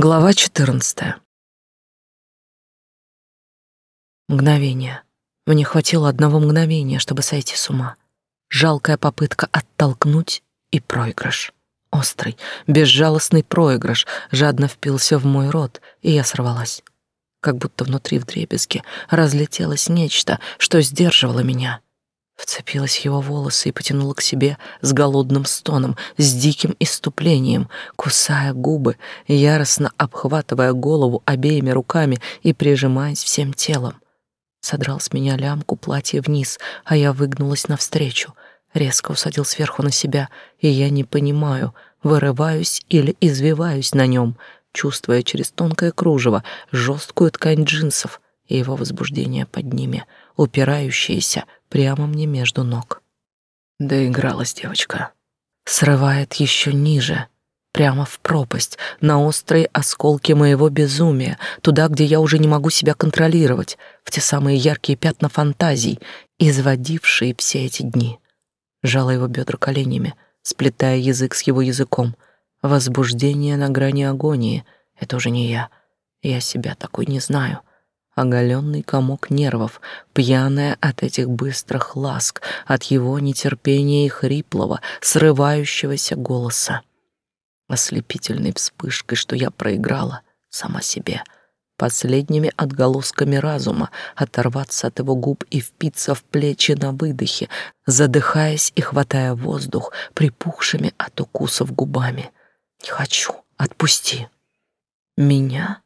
Глава 14. Мгновение. Мне хватило одного мгновения, чтобы сойти с ума. Жалкая попытка оттолкнуть и проигрыш. Острый, безжалостный проигрыш жадно впился в мой рот, и я сорвалась. Как будто внутри вдребезги разлетелось нечто, что сдерживало меня — Вцепилась в его волосы и потянула к себе с голодным стоном, с диким иступлением, кусая губы, яростно обхватывая голову обеими руками и прижимаясь всем телом. Содрал с меня лямку платья вниз, а я выгнулась навстречу, резко усадил сверху на себя, и я не понимаю, вырываюсь или извиваюсь на нем, чувствуя через тонкое кружево жесткую ткань джинсов и его возбуждение под ними, упирающееся прямо мне между ног. Доигралась девочка. Срывает еще ниже, прямо в пропасть, на острые осколки моего безумия, туда, где я уже не могу себя контролировать, в те самые яркие пятна фантазий, изводившие все эти дни. Жала его бедра коленями, сплетая язык с его языком. Возбуждение на грани агонии — это уже не я. Я себя такой не знаю оголенный комок нервов, пьяная от этих быстрых ласк, от его нетерпения и хриплого, срывающегося голоса. Ослепительной вспышкой, что я проиграла сама себе, последними отголосками разума, оторваться от его губ и впиться в плечи на выдохе, задыхаясь и хватая воздух припухшими от укусов губами. «Не хочу, отпусти!» «Меня?»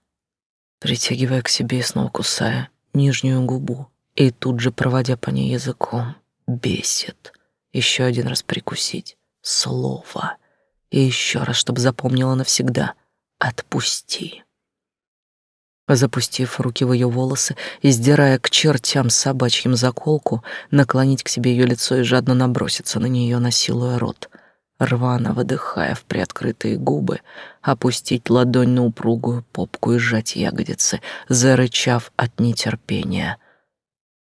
Притягивая к себе и снова кусая нижнюю губу и тут же проводя по ней языком. Бесит. Еще один раз прикусить. Слово. И еще раз, чтобы запомнила навсегда. Отпусти. Запустив руки в ее волосы и сдирая к чертям собачьим заколку, наклонить к себе ее лицо и жадно наброситься на нее, насилуя рот — рвано выдыхая в приоткрытые губы, опустить ладонь на упругую попку и сжать ягодицы, зарычав от нетерпения.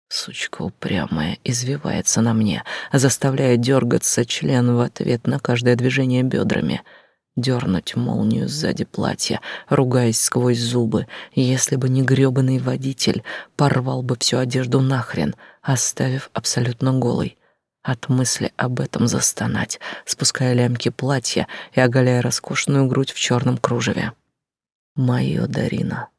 Сучка упрямая извивается на мне, заставляя дергаться член в ответ на каждое движение бедрами — дернуть молнию сзади платья, ругаясь сквозь зубы. Если бы не грёбаный водитель, порвал бы всю одежду нахрен, оставив абсолютно голой от мысли об этом застонать, спуская лямки платья и оголяя роскошную грудь в черном кружеве. Моё Дарина.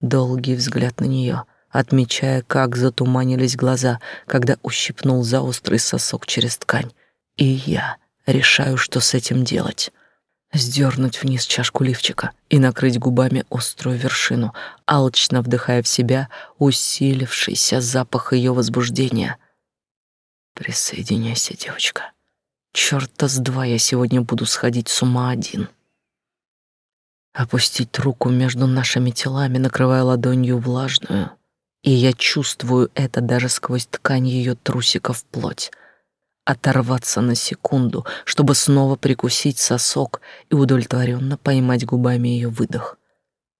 Долгий взгляд на нее, отмечая, как затуманились глаза, когда ущипнул за острый сосок через ткань. И я решаю, что с этим делать. Сдернуть вниз чашку лифчика и накрыть губами острую вершину, алчно вдыхая в себя усилившийся запах ее возбуждения — Присоединяйся, девочка. Чёрта с два я сегодня буду сходить с ума один. Опустить руку между нашими телами, накрывая ладонью влажную, и я чувствую это даже сквозь ткань ее трусиков плоть. Оторваться на секунду, чтобы снова прикусить сосок и удовлетворенно поймать губами ее выдох.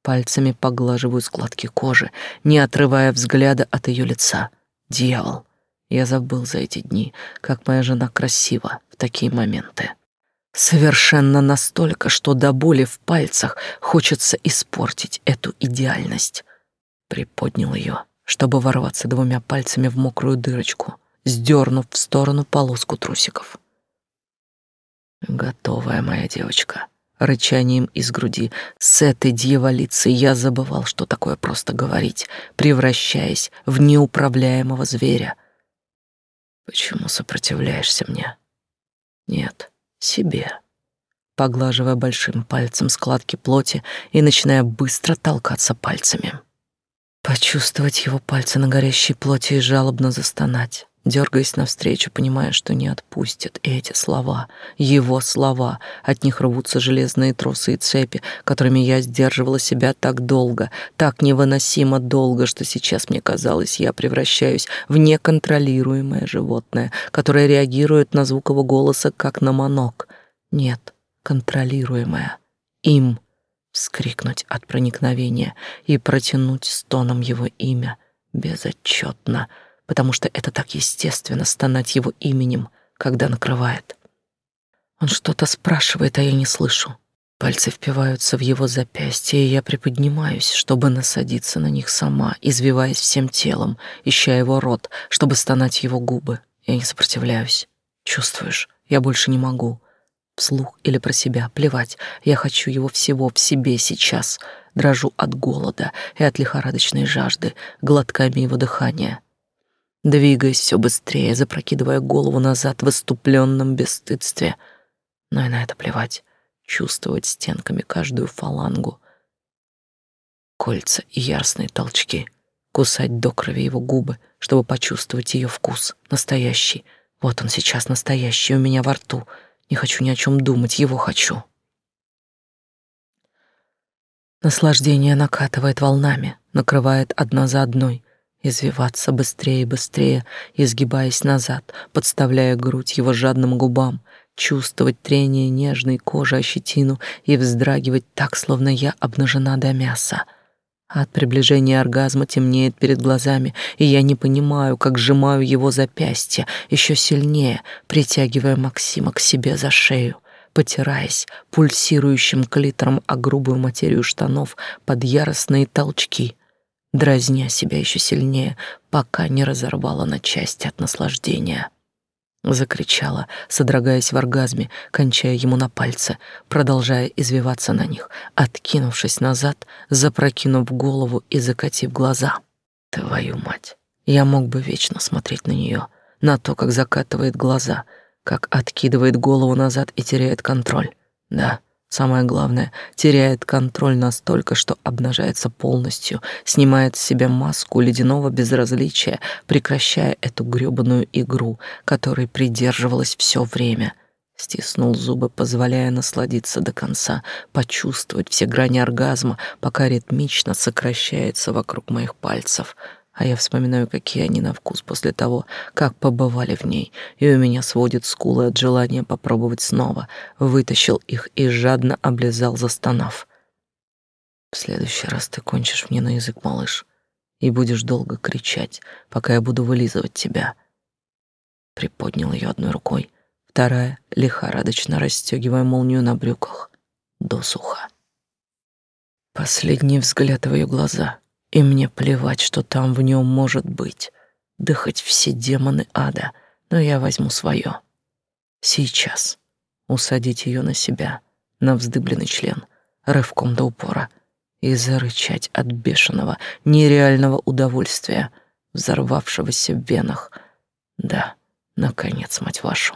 Пальцами поглаживаю складки кожи, не отрывая взгляда от ее лица. Дьявол, я забыл за эти дни, как моя жена красива в такие моменты. Совершенно настолько, что до боли в пальцах хочется испортить эту идеальность. Приподнял ее, чтобы ворваться двумя пальцами в мокрую дырочку, сдернув в сторону полоску трусиков. Готовая моя девочка. Рычанием из груди. С этой дьяволицей я забывал, что такое просто говорить, превращаясь в неуправляемого зверя — Почему сопротивляешься мне? Нет, себе. Поглаживая большим пальцем складки плоти и начиная быстро толкаться пальцами. Почувствовать его пальцы на горящей плоти и жалобно застонать дергаясь навстречу, понимая, что не отпустят эти слова, его слова, от них рвутся железные тросы и цепи, которыми я сдерживала себя так долго, так невыносимо долго, что сейчас мне казалось, я превращаюсь в неконтролируемое животное, которое реагирует на звук его голоса, как на манок. Нет, контролируемое. Им вскрикнуть от проникновения и протянуть стоном его имя безотчетно — потому что это так естественно стонать его именем, когда накрывает. Он что-то спрашивает, а я не слышу. Пальцы впиваются в его запястье, и я приподнимаюсь, чтобы насадиться на них сама, извиваясь всем телом, ища его рот, чтобы стонать его губы. Я не сопротивляюсь. Чувствуешь, я больше не могу. Вслух или про себя, плевать. Я хочу его всего в себе сейчас. Дрожу от голода и от лихорадочной жажды, глотками его дыхания. Двигаясь все быстрее, запрокидывая голову назад в выступленном бесстыдстве. Но и на это плевать чувствовать стенками каждую фалангу, кольца и яростные толчки, кусать до крови его губы, чтобы почувствовать ее вкус, настоящий. Вот он сейчас настоящий у меня во рту. Не хочу ни о чем думать, его хочу. Наслаждение накатывает волнами, накрывает одна за одной, извиваться быстрее и быстрее, изгибаясь назад, подставляя грудь его жадным губам, чувствовать трение нежной кожи о щетину и вздрагивать так, словно я обнажена до мяса. От приближения оргазма темнеет перед глазами, и я не понимаю, как сжимаю его запястье еще сильнее, притягивая Максима к себе за шею, потираясь пульсирующим клитором о грубую материю штанов под яростные толчки, дразня себя еще сильнее, пока не разорвала на части от наслаждения. Закричала, содрогаясь в оргазме, кончая ему на пальцы, продолжая извиваться на них, откинувшись назад, запрокинув голову и закатив глаза. Твою мать! Я мог бы вечно смотреть на нее, на то, как закатывает глаза, как откидывает голову назад и теряет контроль. Да, Самое главное, теряет контроль настолько, что обнажается полностью, снимает с себя маску ледяного безразличия, прекращая эту грёбаную игру, которой придерживалась все время. Стиснул зубы, позволяя насладиться до конца, почувствовать все грани оргазма, пока ритмично сокращается вокруг моих пальцев — а я вспоминаю, какие они на вкус после того, как побывали в ней, и у меня сводит скулы от желания попробовать снова. Вытащил их и жадно облизал, застонав. В следующий раз ты кончишь мне на язык, малыш, и будешь долго кричать, пока я буду вылизывать тебя. Приподнял ее одной рукой, вторая лихорадочно расстегивая молнию на брюках досуха. Последний взгляд в ее глаза — и мне плевать, что там в нем может быть. Да хоть все демоны ада, но я возьму свое. Сейчас. Усадить ее на себя, на вздыбленный член, рывком до упора, и зарычать от бешеного, нереального удовольствия, взорвавшегося в венах. Да, наконец, мать вашу,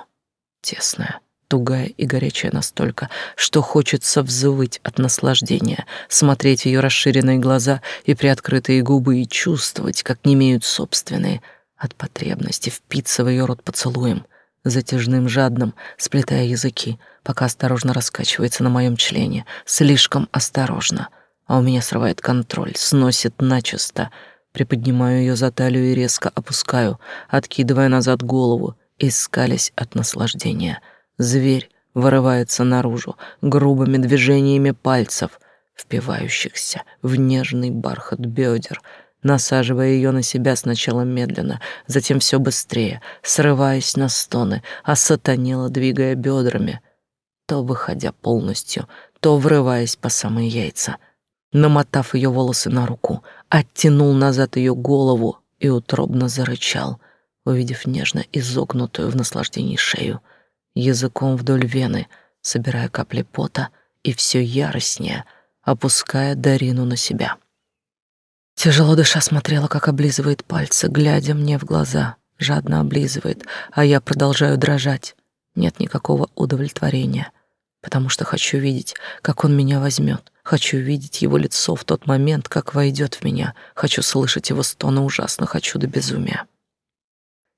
тесная, тугая и горячая настолько, что хочется взвыть от наслаждения, смотреть ее расширенные глаза и приоткрытые губы и чувствовать, как не имеют собственные, от потребности впиться в ее рот поцелуем, затяжным, жадным, сплетая языки, пока осторожно раскачивается на моем члене, слишком осторожно, а у меня срывает контроль, сносит начисто, приподнимаю ее за талию и резко опускаю, откидывая назад голову, искались от наслаждения — Зверь вырывается наружу грубыми движениями пальцев, впивающихся в нежный бархат бедер, насаживая ее на себя сначала медленно, затем все быстрее, срываясь на стоны, а сатанела, двигая бедрами, то выходя полностью, то врываясь по самые яйца. Намотав ее волосы на руку, оттянул назад ее голову и утробно зарычал, увидев нежно изогнутую в наслаждении шею — языком вдоль вены, собирая капли пота и все яростнее, опуская Дарину на себя. Тяжело дыша смотрела, как облизывает пальцы, глядя мне в глаза, жадно облизывает, а я продолжаю дрожать. Нет никакого удовлетворения, потому что хочу видеть, как он меня возьмет, хочу видеть его лицо в тот момент, как войдет в меня, хочу слышать его стоны ужасно, хочу до безумия.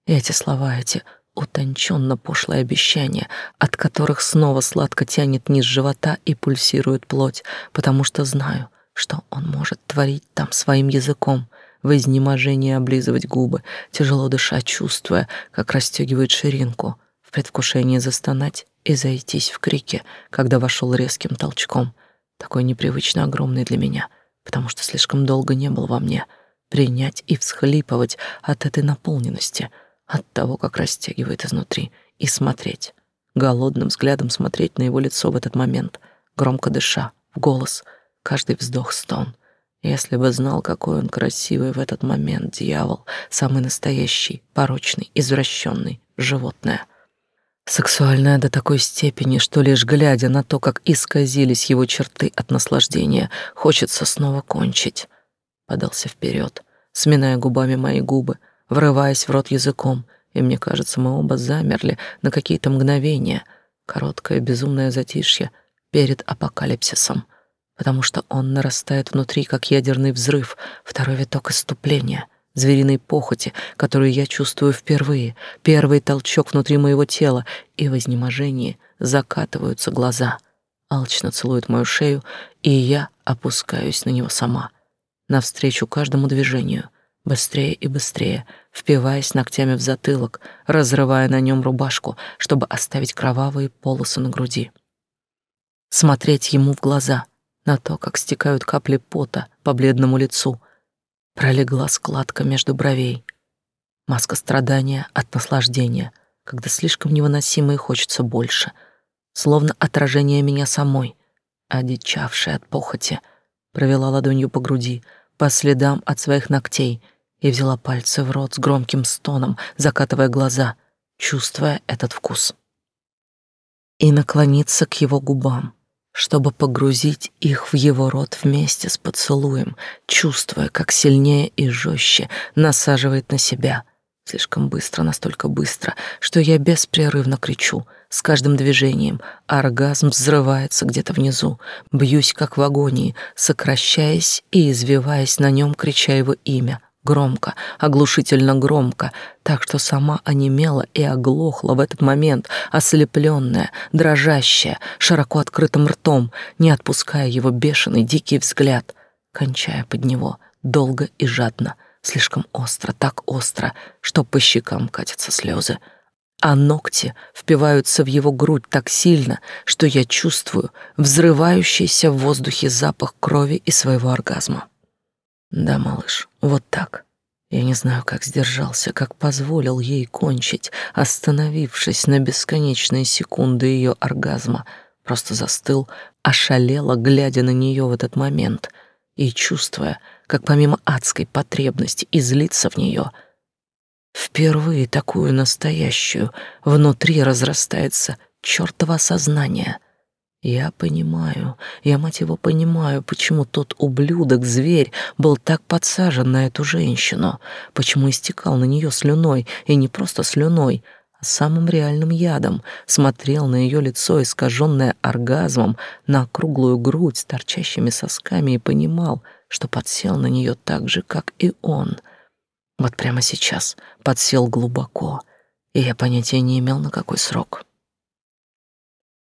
И эти слова, эти утонченно пошлые обещания, от которых снова сладко тянет низ живота и пульсирует плоть, потому что знаю, что он может творить там своим языком, в изнеможении облизывать губы, тяжело дыша, чувствуя, как расстегивает ширинку, в предвкушении застонать и зайтись в крике, когда вошел резким толчком, такой непривычно огромный для меня, потому что слишком долго не был во мне, принять и всхлипывать от этой наполненности — от того, как растягивает изнутри, и смотреть, голодным взглядом смотреть на его лицо в этот момент, громко дыша, в голос, каждый вздох стон. Если бы знал, какой он красивый в этот момент, дьявол, самый настоящий, порочный, извращенный, животное. Сексуальное до такой степени, что лишь глядя на то, как исказились его черты от наслаждения, хочется снова кончить. Подался вперед, сминая губами мои губы, врываясь в рот языком, и мне кажется, мы оба замерли на какие-то мгновения, короткое безумное затишье перед апокалипсисом, потому что он нарастает внутри, как ядерный взрыв, второй виток иступления, звериной похоти, которую я чувствую впервые, первый толчок внутри моего тела, и в изнеможении закатываются глаза. Алчно целует мою шею, и я опускаюсь на него сама, навстречу каждому движению — быстрее и быстрее, впиваясь ногтями в затылок, разрывая на нем рубашку, чтобы оставить кровавые полосы на груди. Смотреть ему в глаза, на то, как стекают капли пота по бледному лицу, пролегла складка между бровей. Маска страдания от наслаждения, когда слишком невыносимо и хочется больше, словно отражение меня самой, одичавшей от похоти, провела ладонью по груди, по следам от своих ногтей — и взяла пальцы в рот с громким стоном, закатывая глаза, чувствуя этот вкус. И наклониться к его губам, чтобы погрузить их в его рот вместе с поцелуем, чувствуя, как сильнее и жестче насаживает на себя. Слишком быстро, настолько быстро, что я беспрерывно кричу. С каждым движением оргазм взрывается где-то внизу. Бьюсь, как в агонии, сокращаясь и извиваясь на нем, крича его имя, громко, оглушительно громко, так что сама онемела и оглохла в этот момент, ослепленная, дрожащая, широко открытым ртом, не отпуская его бешеный дикий взгляд, кончая под него долго и жадно, слишком остро, так остро, что по щекам катятся слезы. А ногти впиваются в его грудь так сильно, что я чувствую взрывающийся в воздухе запах крови и своего оргазма. Да, малыш, вот так. Я не знаю, как сдержался, как позволил ей кончить, остановившись на бесконечные секунды ее оргазма, просто застыл, ошалело, глядя на нее в этот момент и чувствуя, как помимо адской потребности излиться в нее, впервые такую настоящую, внутри разрастается чертово сознание — я понимаю, я, мать его, понимаю, почему тот ублюдок, зверь, был так подсажен на эту женщину, почему истекал на нее слюной, и не просто слюной, а самым реальным ядом, смотрел на ее лицо, искаженное оргазмом, на круглую грудь с торчащими сосками и понимал, что подсел на нее так же, как и он. Вот прямо сейчас подсел глубоко, и я понятия не имел, на какой срок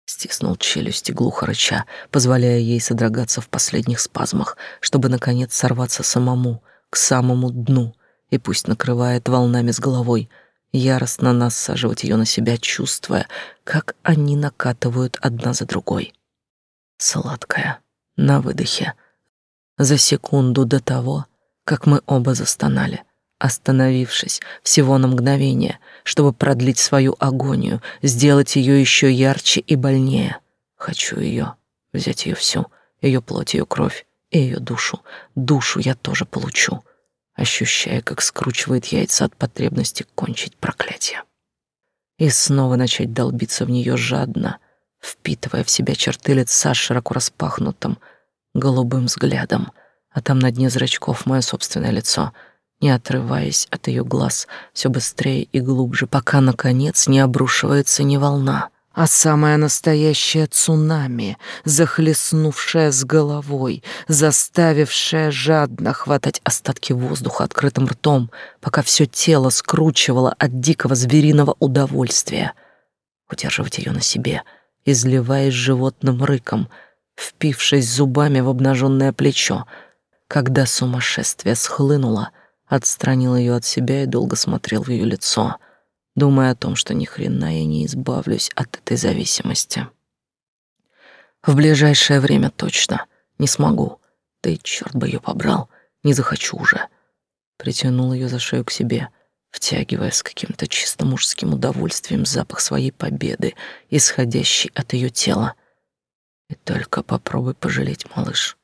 стиснул челюсти глухо рыча, позволяя ей содрогаться в последних спазмах, чтобы наконец сорваться самому к самому дну, и пусть накрывает волнами с головой, яростно насаживать ее на себя, чувствуя, как они накатывают одна за другой. Сладкая, на выдохе, за секунду до того, как мы оба застонали остановившись всего на мгновение, чтобы продлить свою агонию, сделать ее еще ярче и больнее. Хочу ее, взять ее всю, ее плоть, ее кровь и ее душу. Душу я тоже получу, ощущая, как скручивает яйца от потребности кончить проклятие. И снова начать долбиться в нее жадно, впитывая в себя черты лица широко распахнутым, голубым взглядом, а там на дне зрачков мое собственное лицо — не отрываясь от ее глаз все быстрее и глубже, пока, наконец, не обрушивается не волна, а самое настоящее цунами, захлестнувшее с головой, заставившее жадно хватать остатки воздуха открытым ртом, пока все тело скручивало от дикого звериного удовольствия. Удерживать ее на себе, изливаясь животным рыком, впившись зубами в обнаженное плечо, когда сумасшествие схлынуло — отстранил ее от себя и долго смотрел в ее лицо, думая о том, что ни хрена я не избавлюсь от этой зависимости. В ближайшее время точно не смогу. Да и черт бы ее побрал, не захочу уже. Притянул ее за шею к себе, втягивая с каким-то чисто мужским удовольствием запах своей победы, исходящий от ее тела. И только попробуй пожалеть, малыш.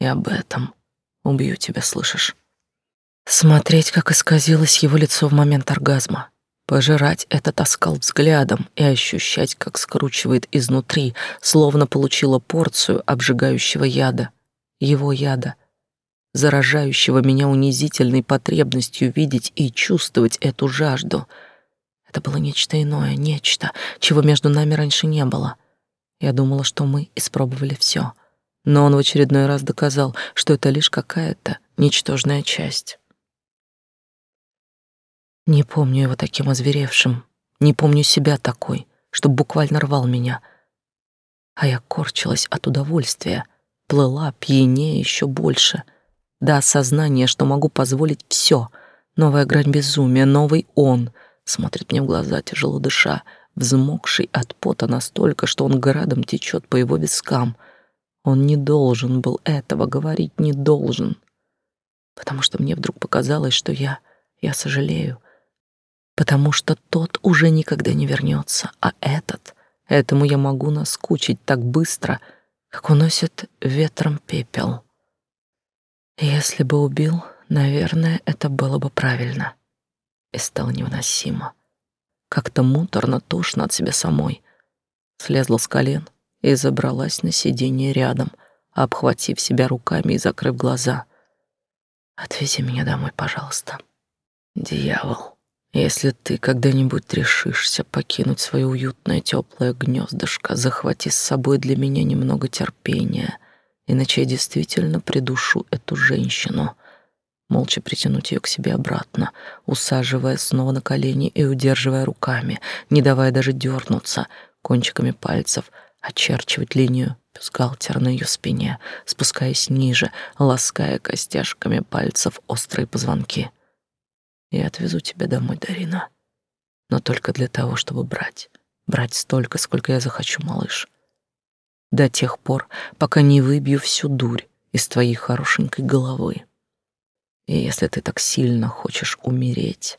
И об этом убью тебя, слышишь? Смотреть, как исказилось его лицо в момент оргазма, пожирать этот оскал взглядом и ощущать, как скручивает изнутри, словно получила порцию обжигающего яда, его яда, заражающего меня унизительной потребностью видеть и чувствовать эту жажду. Это было нечто иное, нечто, чего между нами раньше не было. Я думала, что мы испробовали все, но он в очередной раз доказал, что это лишь какая-то ничтожная часть. Не помню его таким озверевшим, не помню себя такой, что буквально рвал меня. А я корчилась от удовольствия, плыла пьянее еще больше, до осознания, что могу позволить все. Новая грань безумия, новый он смотрит мне в глаза, тяжело дыша, взмокший от пота настолько, что он градом течет по его вискам. Он не должен был этого говорить, не должен. Потому что мне вдруг показалось, что я, я сожалею, потому что тот уже никогда не вернется, а этот, этому я могу наскучить так быстро, как уносит ветром пепел. Если бы убил, наверное, это было бы правильно. И стало невыносимо. Как-то муторно, тошно от себя самой. Слезла с колен и забралась на сиденье рядом, обхватив себя руками и закрыв глаза. «Отвези меня домой, пожалуйста. Дьявол, если ты когда-нибудь решишься покинуть свое уютное теплое гнездышко, захвати с собой для меня немного терпения, иначе я действительно придушу эту женщину» молча притянуть ее к себе обратно, усаживая снова на колени и удерживая руками, не давая даже дернуться, кончиками пальцев очерчивать линию бюстгальтера на ее спине, спускаясь ниже, лаская костяшками пальцев острые позвонки. «Я отвезу тебя домой, Дарина, но только для того, чтобы брать, брать столько, сколько я захочу, малыш. До тех пор, пока не выбью всю дурь из твоей хорошенькой головы». И если ты так сильно хочешь умереть,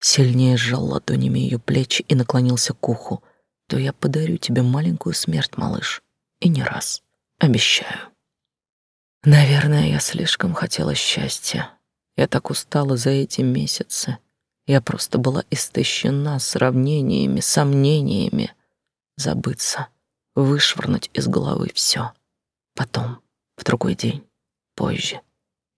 сильнее сжал ладонями ее плечи и наклонился к уху, то я подарю тебе маленькую смерть, малыш, и не раз, обещаю. Наверное, я слишком хотела счастья. Я так устала за эти месяцы. Я просто была истощена сравнениями, сомнениями. Забыться, вышвырнуть из головы все. Потом, в другой день, позже —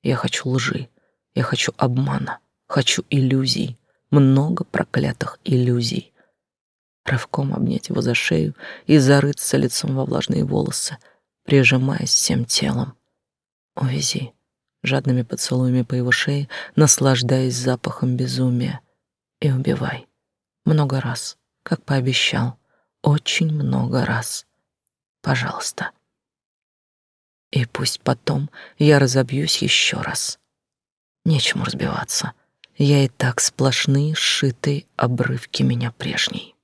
я хочу лжи, я хочу обмана, хочу иллюзий, много проклятых иллюзий. Рывком обнять его за шею и зарыться лицом во влажные волосы, прижимаясь всем телом. Увези жадными поцелуями по его шее, наслаждаясь запахом безумия. И убивай. Много раз, как пообещал. Очень много раз. Пожалуйста. И пусть потом я разобьюсь еще раз. Нечему разбиваться. Я и так сплошные сшитые обрывки меня прежней.